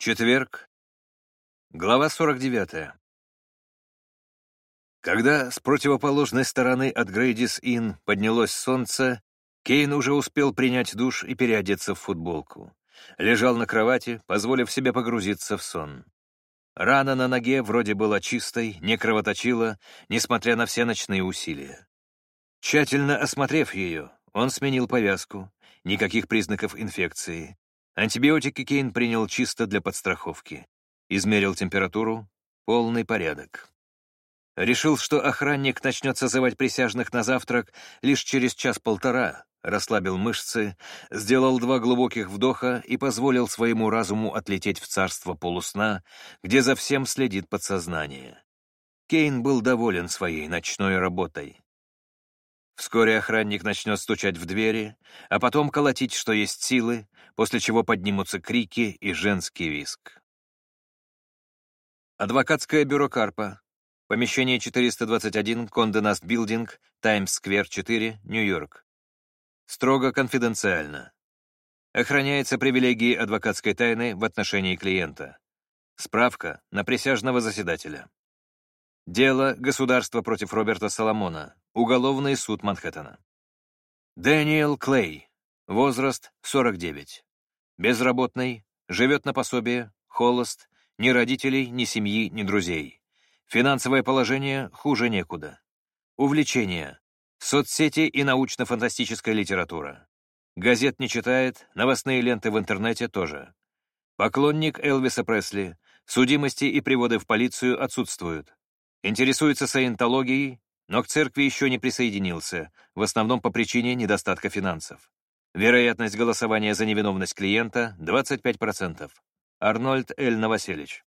Четверг. Глава 49. Когда с противоположной стороны от Грейдис-Инн поднялось солнце, Кейн уже успел принять душ и переодеться в футболку. Лежал на кровати, позволив себе погрузиться в сон. Рана на ноге вроде была чистой, не кровоточила, несмотря на все ночные усилия. Тщательно осмотрев ее, он сменил повязку, никаких признаков инфекции. Антибиотики Кейн принял чисто для подстраховки. Измерил температуру, полный порядок. Решил, что охранник начнет созывать присяжных на завтрак лишь через час-полтора, расслабил мышцы, сделал два глубоких вдоха и позволил своему разуму отлететь в царство полусна, где за всем следит подсознание. Кейн был доволен своей ночной работой. Вскоре охранник начнет стучать в двери, а потом колотить, что есть силы, после чего поднимутся крики и женский виск. Адвокатское бюро Карпа. Помещение 421, Конденаст Билдинг, Таймс-сквер 4, Нью-Йорк. Строго конфиденциально. Охраняется привилегии адвокатской тайны в отношении клиента. Справка на присяжного заседателя. Дело «Государство против Роберта Соломона», Уголовный суд Манхэттена. Дэниел Клей. Возраст 49. Безработный, живет на пособие, холост, ни родителей, ни семьи, ни друзей. Финансовое положение хуже некуда. Увлечения. Соцсети и научно-фантастическая литература. Газет не читает, новостные ленты в интернете тоже. Поклонник Элвиса Пресли. Судимости и приводы в полицию отсутствуют. Интересуется саентологией, но к церкви еще не присоединился, в основном по причине недостатка финансов. Вероятность голосования за невиновность клиента — 25%. Арнольд Эль Новоселич.